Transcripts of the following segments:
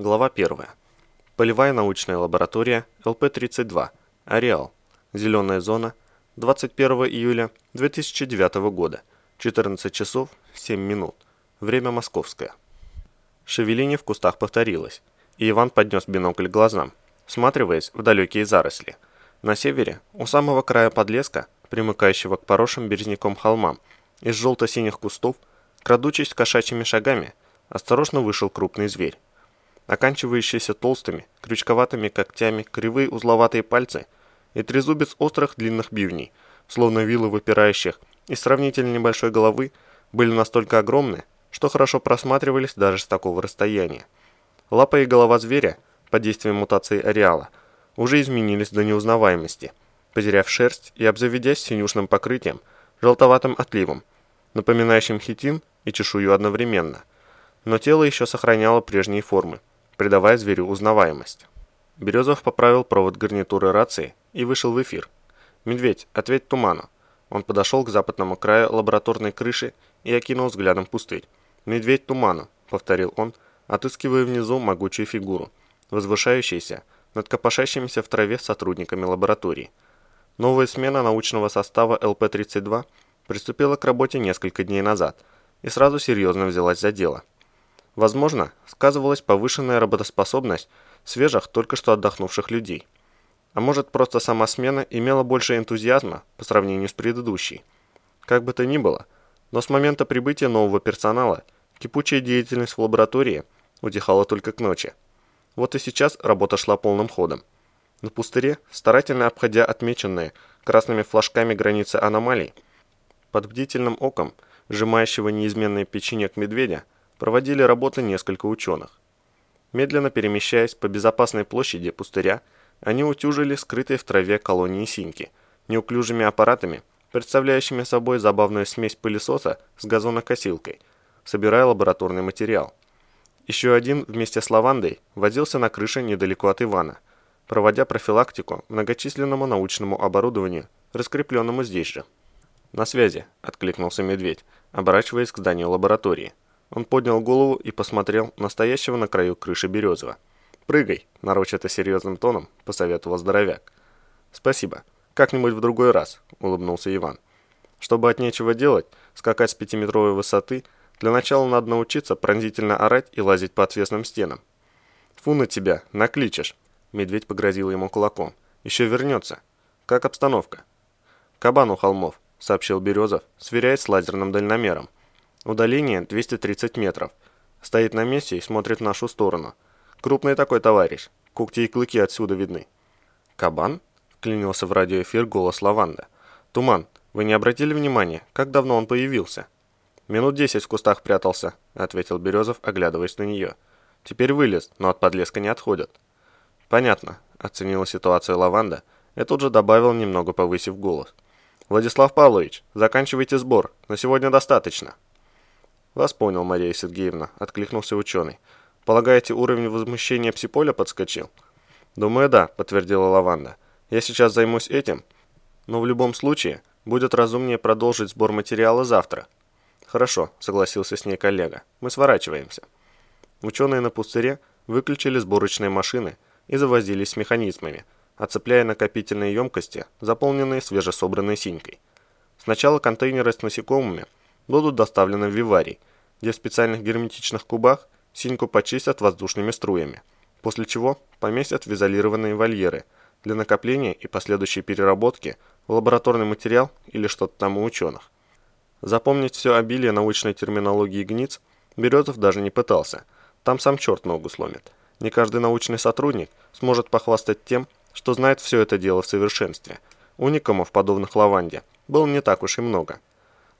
Глава 1. Полевая научная лаборатория ЛП-32. Ареал. Зеленая зона. 21 июля 2009 года. 14 часов 7 минут. Время московское. Шевеление в кустах повторилось, и Иван поднес бинокль к глазам, всматриваясь в далекие заросли. На севере, у самого края подлеска, примыкающего к поросшим березняком холмам, из желто-синих кустов, крадучись кошачьими шагами, осторожно вышел крупный зверь. Оканчивающиеся толстыми, крючковатыми когтями кривые узловатые пальцы и трезубец острых длинных бивней, словно вилы выпирающих из сравнительно небольшой головы, были настолько огромны, что хорошо просматривались даже с такого расстояния. Лапа и голова зверя, под действием мутации ареала, уже изменились до неузнаваемости, потеряв шерсть и обзаведясь синюшным покрытием, желтоватым отливом, напоминающим хитин и чешую одновременно. Но тело еще сохраняло прежние формы, придавая зверю узнаваемость. Березов поправил провод гарнитуры рации и вышел в эфир. «Медведь, ответь туману». Он подошел к западному краю лабораторной крыши и окинул взглядом пустырь. «Медведь туману», — повторил он, отыскивая внизу могучую фигуру, возвышающуюся над копошащимися в траве сотрудниками лаборатории. Новая смена научного состава ЛП-32 приступила к работе несколько дней назад и сразу серьезно взялась за дело. Возможно, сказывалась повышенная работоспособность свежих, только что отдохнувших людей. А может, просто сама смена имела больше энтузиазма по сравнению с предыдущей. Как бы то ни было, но с момента прибытия нового персонала кипучая деятельность в лаборатории утихала только к ночи. Вот и сейчас работа шла полным ходом. На пустыре, старательно обходя отмеченные красными флажками границы аномалий, под бдительным оком, сжимающего неизменный печенек медведя, проводили работы несколько ученых. Медленно перемещаясь по безопасной площади пустыря, они утюжили скрытые в траве колонии синьки, неуклюжими аппаратами, представляющими собой забавную смесь пылесоса с газонокосилкой, собирая лабораторный материал. Еще один вместе с лавандой возился на крыше недалеко от Ивана, проводя профилактику многочисленному научному оборудованию, раскрепленному здесь же. «На связи», — откликнулся медведь, оборачиваясь к зданию лаборатории. Он поднял голову и посмотрел на стоящего на краю крыши Березова. «Прыгай», — нарочито серьезным тоном посоветовал здоровяк. «Спасибо. Как-нибудь в другой раз», — улыбнулся Иван. «Чтобы от нечего делать, скакать с пятиметровой высоты, для начала надо научиться пронзительно орать и лазить по отвесным стенам». «Фу на тебя, накличешь», — медведь погрозил ему кулаком. «Еще вернется. Как обстановка?» «Кабан у холмов», — сообщил Березов, сверяясь с лазерным дальномером. Удаление 230 метров. Стоит на месте и смотрит в нашу сторону. Крупный такой товарищ. Когти и клыки отсюда видны. «Кабан?» – вклинился в радиоэфир голос Лаванда. «Туман, вы не обратили внимания, как давно он появился?» «Минут десять в кустах прятался», – ответил Березов, оглядываясь на нее. «Теперь вылез, но от подлеска не отходят». «Понятно», – оценила ситуацию Лаванда и тут же добавил, немного повысив голос. «Владислав Павлович, заканчивайте сбор, на сегодня достаточно». «Вас понял, Мария Сергеевна», — откликнулся ученый. «Полагаете, уровень возмущения псиполя подскочил?» «Думаю, да», — подтвердила Лаванда. «Я сейчас займусь этим, но в любом случае будет разумнее продолжить сбор материала завтра». «Хорошо», — согласился с ней коллега. «Мы сворачиваемся». Ученые на пустыре выключили сборочные машины и завозились с механизмами, отцепляя накопительные емкости, заполненные свежесобранной синькой. Сначала контейнеры с насекомыми — будут доставлены в виварий, где в специальных герметичных кубах синьку почистят воздушными струями, после чего поместят в изолированные вольеры для накопления и последующей переработки в лабораторный материал или что-то там у ученых. Запомнить все обилие научной терминологии гниц Березов даже не пытался, там сам черт ногу сломит. Не каждый научный сотрудник сможет похвастать тем, что знает все это дело в совершенстве. Уникумов, подобных Лаванде, было не так уж и много.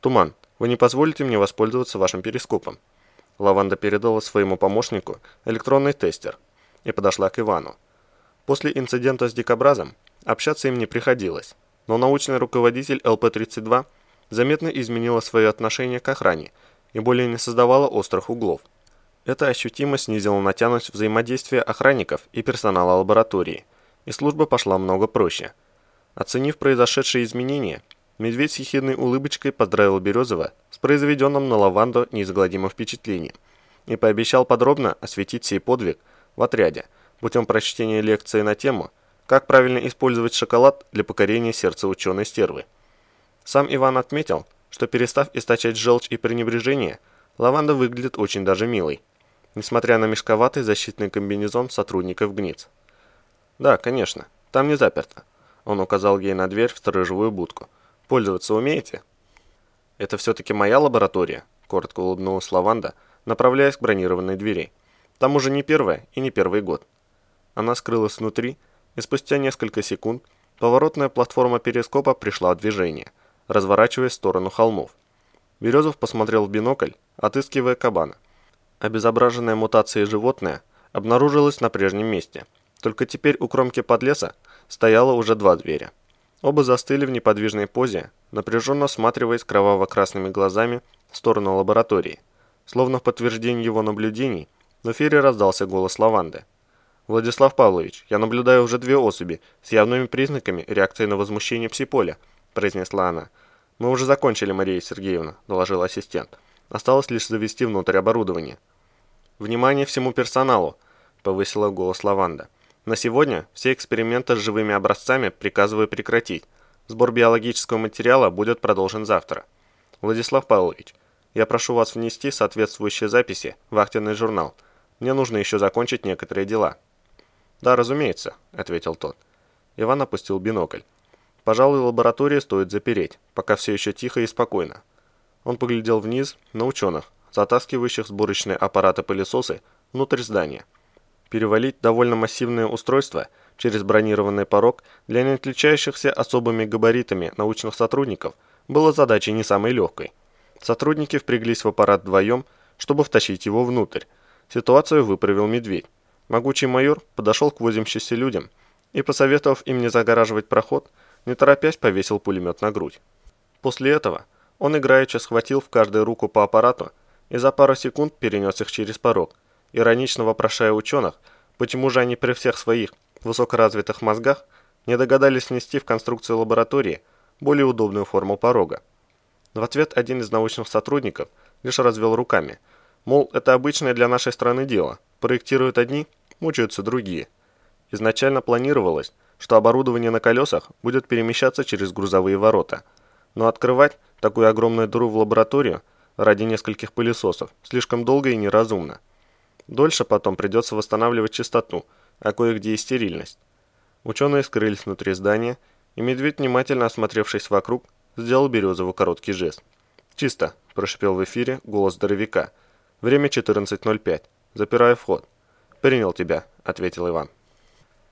Туман, вы не позволите мне воспользоваться вашим перископом?» Лаванда передала своему помощнику электронный тестер и подошла к Ивану. После инцидента с дикобразом общаться им не приходилось, но научный руководитель ЛП-32 заметно изменила свое отношение к охране и более не создавала острых углов. Это ощутимо снизило натянутость взаимодействия охранников и персонала лаборатории, и служба пошла много проще. Оценив произошедшие изменения, Медведь с ехидной улыбочкой поздравил Березова с произведенным на лаванду неизгладимым впечатлением и пообещал подробно осветить сей подвиг в отряде, путем прочтения лекции на тему «Как правильно использовать шоколад для покорения сердца ученой-стервы». Сам Иван отметил, что перестав источать желчь и пренебрежение, лаванда выглядит очень даже милой, несмотря на мешковатый защитный комбинезон сотрудников ГНИЦ. «Да, конечно, там не заперто», — он указал ей на дверь в сторожевую будку. «Пользоваться умеете?» «Это все-таки моя лаборатория», — коротко улыбнулась лаванда, направляясь к бронированной двери. «Там уже не первая и не первый год». Она скрылась внутри, и спустя несколько секунд поворотная платформа перископа пришла в движение, разворачиваясь в сторону холмов. Березов посмотрел в бинокль, отыскивая кабана. Обезображенное мутацией животное обнаружилось на прежнем месте, только теперь у кромки подлеса стояло уже два зверя. Оба застыли в неподвижной позе, напряженно всматриваясь кроваво-красными глазами в сторону лаборатории. Словно в подтверждение его наблюдений, в эфире раздался голос лаванды. «Владислав Павлович, я наблюдаю уже две особи с явными признаками реакции на возмущение псиполя», произнесла она. «Мы уже закончили, Мария Сергеевна», доложил ассистент. «Осталось лишь завести внутрь оборудование». «Внимание всему персоналу», повысила голос лаванда. «На сегодня все эксперименты с живыми образцами приказываю прекратить. Сбор биологического материала будет продолжен завтра. Владислав Павлович, я прошу вас внести соответствующие записи в активный журнал. Мне нужно еще закончить некоторые дела». «Да, разумеется», — ответил тот. Иван опустил бинокль. «Пожалуй, лабораторию стоит запереть, пока все еще тихо и спокойно». Он поглядел вниз на ученых, затаскивающих сборочные аппараты-пылесосы внутрь здания. Перевалить довольно массивное устройство через бронированный порог для не отличающихся особыми габаритами научных сотрудников было задачей не самой легкой. Сотрудники впряглись в аппарат вдвоем, чтобы втащить его внутрь. Ситуацию выправил медведь. Могучий майор подошел к возимщимся людям и, посоветовав им не загораживать проход, не торопясь повесил пулемет на грудь. После этого он играючи схватил в каждую руку по аппарату и за пару секунд перенес их через порог, иронично вопрошая ученых, почему же они при всех своих высокоразвитых мозгах не догадались внести в конструкцию лаборатории более удобную форму порога. В ответ один из научных сотрудников лишь развел руками, мол, это обычное для нашей страны дело, проектируют одни – мучаются другие. Изначально планировалось, что оборудование на колесах будет перемещаться через грузовые ворота, но открывать такую огромную дыру в лабораторию ради нескольких пылесосов слишком долго и неразумно. Дольше потом придется восстанавливать чистоту, а кое-где и стерильность. Ученые скрылись внутри здания, и медведь, внимательно осмотревшись вокруг, сделал Березову короткий жест. «Чисто», – прошипел в эфире голос здоровяка. «Время 14.05. Запираю вход». «Принял тебя», — ответил Иван.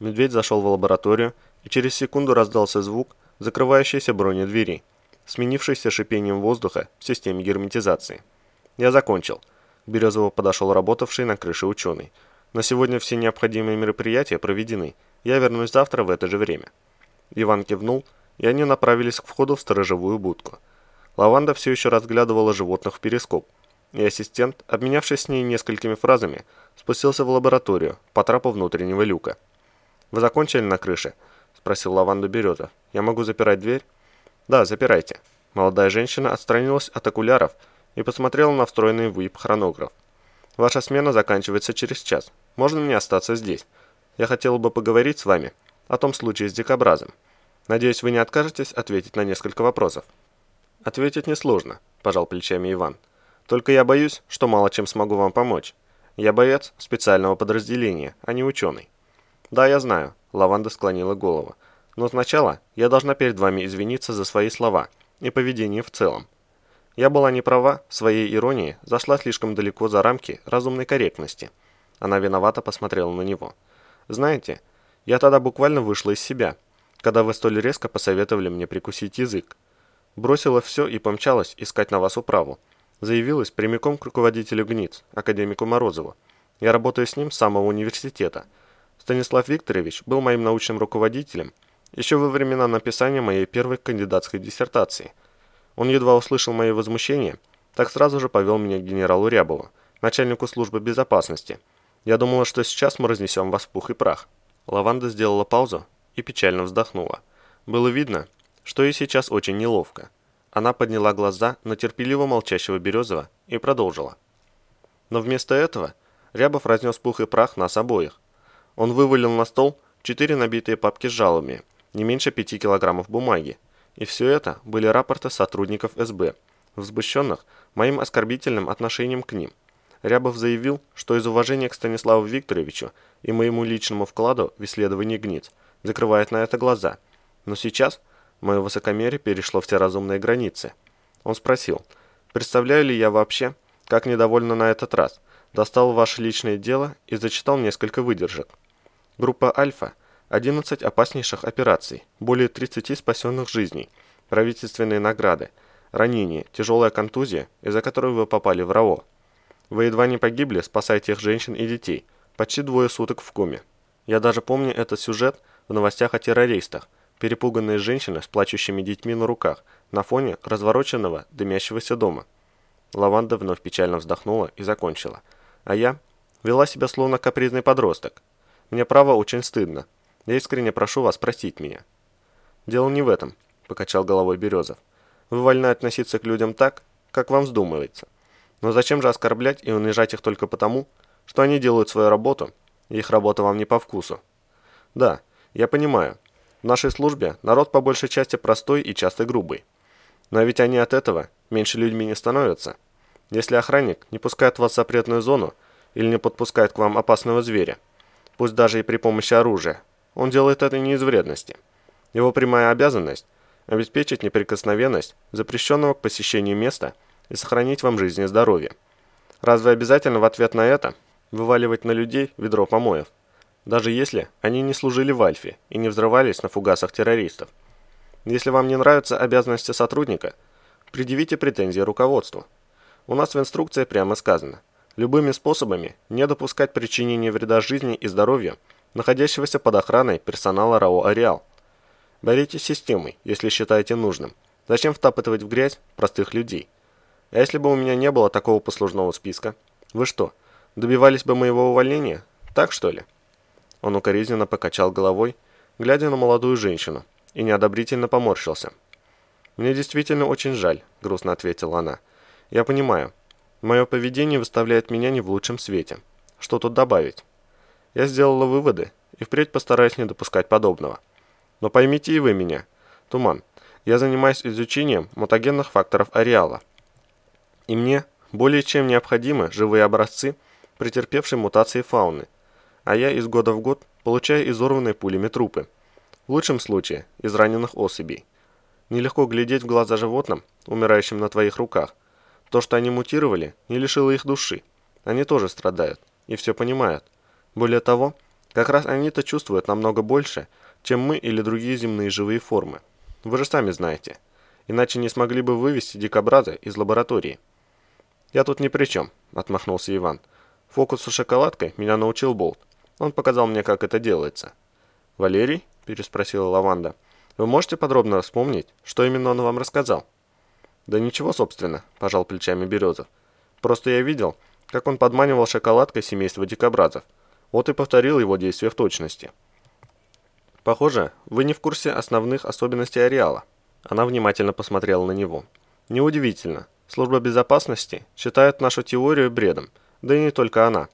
Медведь зашел в лабораторию, и через секунду раздался звук закрывающейся бронедвери, сменившийся шипением воздуха в системе герметизации. «Я закончил». Березово подошел работавший на крыше ученый. «На сегодня все необходимые мероприятия проведены. Я вернусь завтра в это же время». Иван кивнул, и они направились к входу в сторожевую будку. Лаванда все еще разглядывала животных в перископ, и ассистент, обменявшись с ней несколькими фразами, спустился в лабораторию по трапу внутреннего люка. «Вы закончили на крыше?» – спросил Лаванда Береза. «Я могу запирать дверь?» «Да, запирайте». Молодая женщина отстранилась от окуляров и посмотрела на встроенный в УИП хронограф. «Ваша смена заканчивается через час. Можно мне остаться здесь? Я хотела бы поговорить с вами о том случае с дикобразом. Надеюсь, вы не откажетесь ответить на несколько вопросов». «Ответить несложно», – пожал плечами Иван. Только я боюсь, что мало чем смогу вам помочь. Я боец специального подразделения, а не ученый. Да, я знаю, Лаванда склонила голову. Но сначала я должна перед вами извиниться за свои слова и поведение в целом. Я была не права, своей иронии зашла слишком далеко за рамки разумной корректности. Она виновато посмотрела на него. Знаете, я тогда буквально вышла из себя, когда вы столь резко посоветовали мне прикусить язык. Бросила все и помчалась искать на вас управу заявилась прямиком к руководителю ГНИЦ, академику Морозову. Я работаю с ним с самого университета. Станислав Викторович был моим научным руководителем еще во времена написания моей первой кандидатской диссертации. Он едва услышал мои возмущения, так сразу же повел меня к генералу Рябову, начальнику службы безопасности. Я думала, что сейчас мы разнесем вас в пух и прах. Лаванда сделала паузу и печально вздохнула. Было видно, что ей сейчас очень неловко. Она подняла глаза на терпеливо молчащего Березова и продолжила. Но вместо этого Рябов разнес пух и прах нас обоих. Он вывалил на стол четыре набитые папки с жалобами, не меньше пяти килограммов бумаги. И все это были рапорты сотрудников СБ, возмущенных моим оскорбительным отношением к ним. Рябов заявил, что из уважения к Станиславу Викторовичу и моему личному вкладу в исследование гниц закрывает на это глаза. Но сейчас мое высокомерие перешло все разумные границы. Он спросил, представляю ли я вообще, как недовольно на этот раз, достал ваше личное дело и зачитал несколько выдержек. Группа «Альфа» – 11 опаснейших операций, более 30 спасенных жизней, правительственные награды, ранения, тяжелая контузия, из-за которой вы попали в РАО. Вы едва не погибли, спасая тех женщин и детей, почти двое суток в коме. Я даже помню этот сюжет в новостях о террористах, перепуганные женщины с плачущими детьми на руках, на фоне развороченного, дымящегося дома. Лаванда вновь печально вздохнула и закончила. А я вела себя словно капризный подросток. Мне право очень стыдно. Я искренне прошу вас простить меня. Дело не в этом, покачал головой Березов. Вы вольны относиться к людям так, как вам вздумается. Но зачем же оскорблять и унижать их только потому, что они делают свою работу, и их работа вам не по вкусу? Да, я понимаю. В нашей службе народ по большей части простой и часто грубый. Но ведь они от этого меньше людьми не становятся. Если охранник не пускает вас в запретную зону или не подпускает к вам опасного зверя, пусть даже и при помощи оружия, он делает это не из вредности. Его прямая обязанность – обеспечить неприкосновенность запрещенного к посещению места – и сохранить вам жизнь и здоровье. Разве обязательно в ответ на это вываливать на людей ведро помоев? Даже если они не служили в Альфе и не взрывались на фугасах террористов. Если вам не нравятся обязанности сотрудника, предъявите претензии руководству. У нас в инструкции прямо сказано, любыми способами не допускать причинения вреда жизни и здоровью находящегося под охраной персонала РАО «Ареал». Боритесь с системой, если считаете нужным. Зачем втапытывать в грязь простых людей? А если бы у меня не было такого послужного списка? Вы что, добивались бы моего увольнения? Так что ли?» Он укоризненно покачал головой, глядя на молодую женщину, и неодобрительно поморщился. «Мне действительно очень жаль», — грустно ответила она. «Я понимаю. Мое поведение выставляет меня не в лучшем свете. Что тут добавить? Я сделала выводы и впредь постараюсь не допускать подобного. Но поймите и вы меня. Туман. Я занимаюсь изучением мутагенных факторов ареала. И мне более чем необходимы живые образцы, претерпевшие мутации фауны, а я из года в год получаю изорванные пулями трупы. В лучшем случае из раненых особей. Нелегко глядеть в глаза животным, умирающим на твоих руках. То, что они мутировали, не лишило их души. Они тоже страдают и все понимают. Более того, как раз они-то чувствуют намного больше, чем мы или другие земные живые формы. Вы же сами знаете. Иначе не смогли бы вывести дикобраза из лаборатории. «Я тут ни при чем», — отмахнулся Иван. «Фокусу шоколадкой меня научил Болт. Он показал мне, как это делается». «Валерий?» – переспросила Лаванда. «Вы можете подробно вспомнить, что именно он вам рассказал?» «Да ничего, собственно», – пожал плечами Березов. «Просто я видел, как он подманивал шоколадкой семейство дикобразов. Вот и повторил его действия в точности». «Похоже, вы не в курсе основных особенностей ареала». Она внимательно посмотрела на него. «Неудивительно. Служба безопасности считает нашу теорию бредом, да и не только она.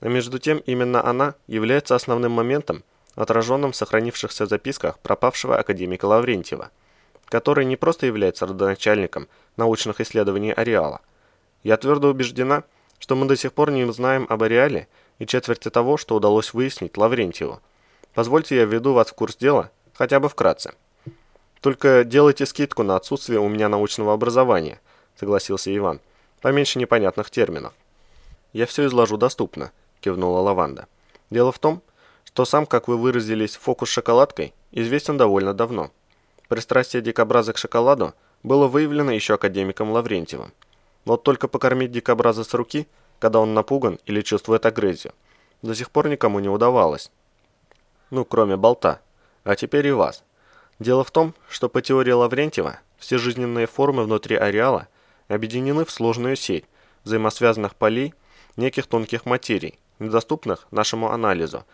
А между тем, именно она является основным моментом, отраженным в сохранившихся записках пропавшего академика Лаврентьева, который не просто является родоначальником научных исследований ареала. Я твердо убеждена, что мы до сих пор не знаем об ареале и четверти того, что удалось выяснить Лаврентьеву. Позвольте я введу вас в курс дела, хотя бы вкратце. Только делайте скидку на отсутствие у меня научного образования –– согласился Иван. «Поменьше непонятных терминов». «Я все изложу доступно», – кивнула Лаванда. «Дело в том, что сам, как вы выразились, фокус с шоколадкой известен довольно давно. Пристрастие дикобраза к шоколаду было выявлено еще академиком Лаврентьевым. Вот только покормить дикобраза с руки, когда он напуган или чувствует агрессию, до сих пор никому не удавалось. Ну, кроме болта. А теперь и вас. Дело в том, что по теории Лаврентьева все жизненные формы внутри ареала объединены в сложную сеть взаимосвязанных полей неких тонких материй, недоступных нашему анализу,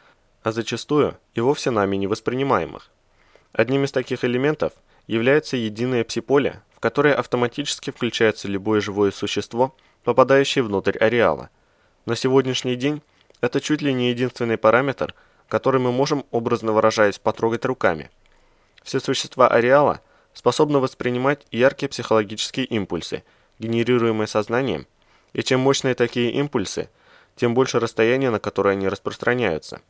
а зачастую и вовсе нами не воспринимаемых. Одним из таких элементов является единое псиполе, в которое автоматически включается любое живое существо, попадающее внутрь ареала. На сегодняшний день это чуть ли не единственный параметр, который мы можем, образно выражаясь, потрогать руками. Все существа ареала способны воспринимать яркие психологические импульсы, генерируемые сознанием, и чем мощнее такие импульсы, тем больше расстояние, на которое они распространяются.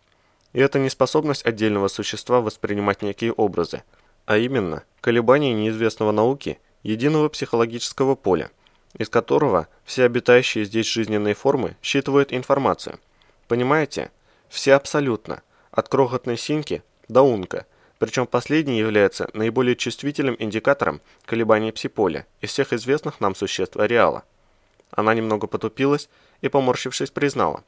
И это не способность отдельного существа воспринимать некие образы, а именно колебания неизвестного науки единого психологического поля, из которого все обитающие здесь жизненные формы считывают информацию. Понимаете? Все абсолютно, от крохотной синьки до унка, причем последний является наиболее чувствительным индикатором колебаний псиполя из всех известных нам существ ареала. Она немного потупилась и, поморщившись, признала.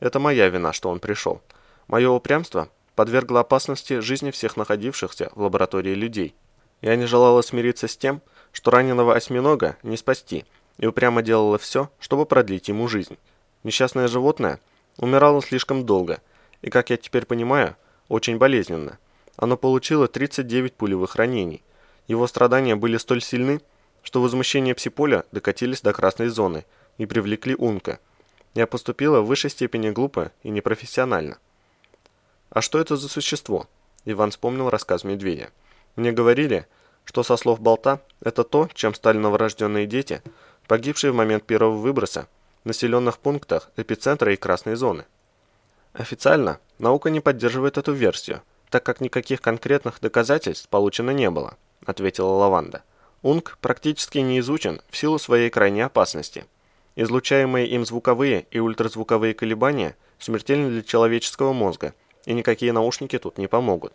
Это моя вина, что он пришел. Мое упрямство подвергло опасности жизни всех находившихся в лаборатории людей. Я не желала смириться с тем, что раненого осьминога не спасти, и упрямо делала все, чтобы продлить ему жизнь. Несчастное животное умирало слишком долго, и, как я теперь понимаю, очень болезненно. Оно получило 39 пулевых ранений. Его страдания были столь сильны, что возмущения псиполя докатились до красной зоны и привлекли Унка. Я поступила в высшей степени глупо и непрофессионально. «А что это за существо?» Иван вспомнил рассказ медведя. «Мне говорили, что со слов Болта это то, чем стали новорожденные дети, погибшие в момент первого выброса населенных пунктах эпицентра и красной зоны. Официально наука не поддерживает эту версию, так как никаких конкретных доказательств получено не было, ответила Лаванда. Унг практически не изучен в силу своей крайней опасности. Излучаемые им звуковые и ультразвуковые колебания смертельны для человеческого мозга, и никакие наушники тут не помогут.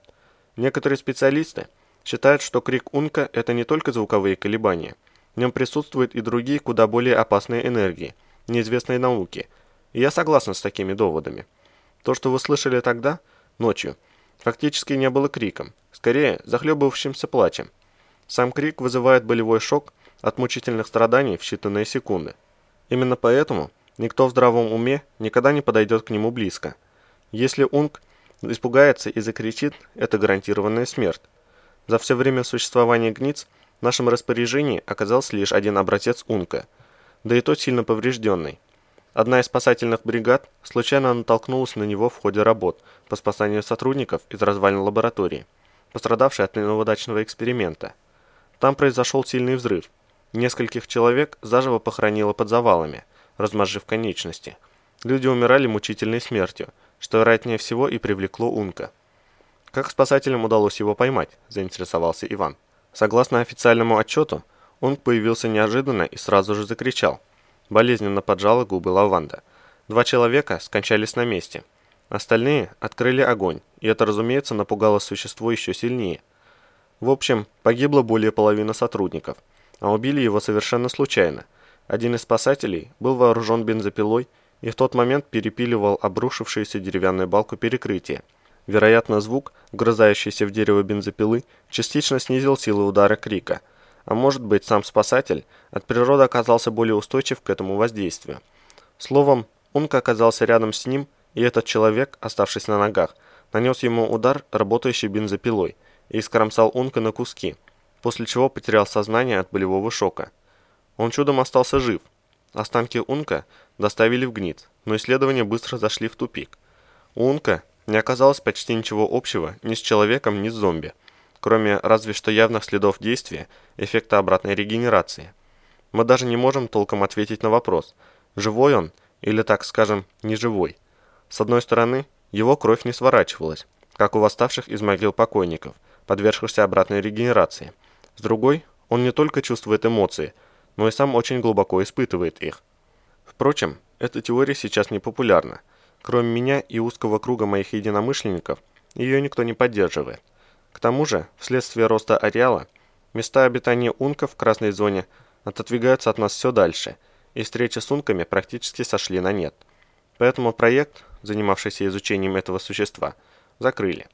Некоторые специалисты – считает, что крик Унка – это не только звуковые колебания. В нем присутствуют и другие, куда более опасные энергии, неизвестные науки. И я согласен с такими доводами. То, что вы слышали тогда, ночью, фактически не было криком, скорее захлебывающимся плачем. Сам крик вызывает болевой шок от мучительных страданий в считанные секунды. Именно поэтому никто в здравом уме никогда не подойдет к нему близко. Если Унг испугается и закричит, это гарантированная смерть. За все время существования гниц в нашем распоряжении оказался лишь один образец Унка, да и тот сильно поврежденный. Одна из спасательных бригад случайно натолкнулась на него в ходе работ по спасанию сотрудников из развалин лаборатории, пострадавшей от неудачного эксперимента. Там произошел сильный взрыв. Нескольких человек заживо похоронило под завалами, размозжив конечности. Люди умирали мучительной смертью, что вероятнее всего и привлекло Унка. Как спасателям удалось его поймать, заинтересовался Иван. Согласно официальному отчету, он появился неожиданно и сразу же закричал. Болезненно поджала губы Лаванда. Два человека скончались на месте. Остальные открыли огонь, и это, разумеется, напугало существо еще сильнее. В общем, погибло более половины сотрудников, а убили его совершенно случайно. Один из спасателей был вооружен бензопилой и в тот момент перепиливал обрушившуюся деревянную балку перекрытия. Вероятно, звук, вгрызающийся в дерево бензопилы, частично снизил силу удара крика, а может быть сам спасатель от природы оказался более устойчив к этому воздействию. Словом, Унка оказался рядом с ним, и этот человек, оставшись на ногах, нанес ему удар, работающий бензопилой, и скромсал Унка на куски, после чего потерял сознание от болевого шока. Он чудом остался жив. Останки Унка доставили в гнит, но исследования быстро зашли в тупик. У Унка не оказалось почти ничего общего ни с человеком, ни с зомби, кроме разве что явных следов действия эффекта обратной регенерации. Мы даже не можем толком ответить на вопрос, живой он или, так скажем, неживой. С одной стороны, его кровь не сворачивалась, как у восставших из могил покойников, подвергшихся обратной регенерации. С другой, он не только чувствует эмоции, но и сам очень глубоко испытывает их. Впрочем, эта теория сейчас не популярна – Кроме меня и узкого круга моих единомышленников, ее никто не поддерживает. К тому же, вследствие роста ареала, места обитания унков в красной зоне отодвигаются от нас все дальше, и встречи с унками практически сошли на нет. Поэтому проект, занимавшийся изучением этого существа, закрыли.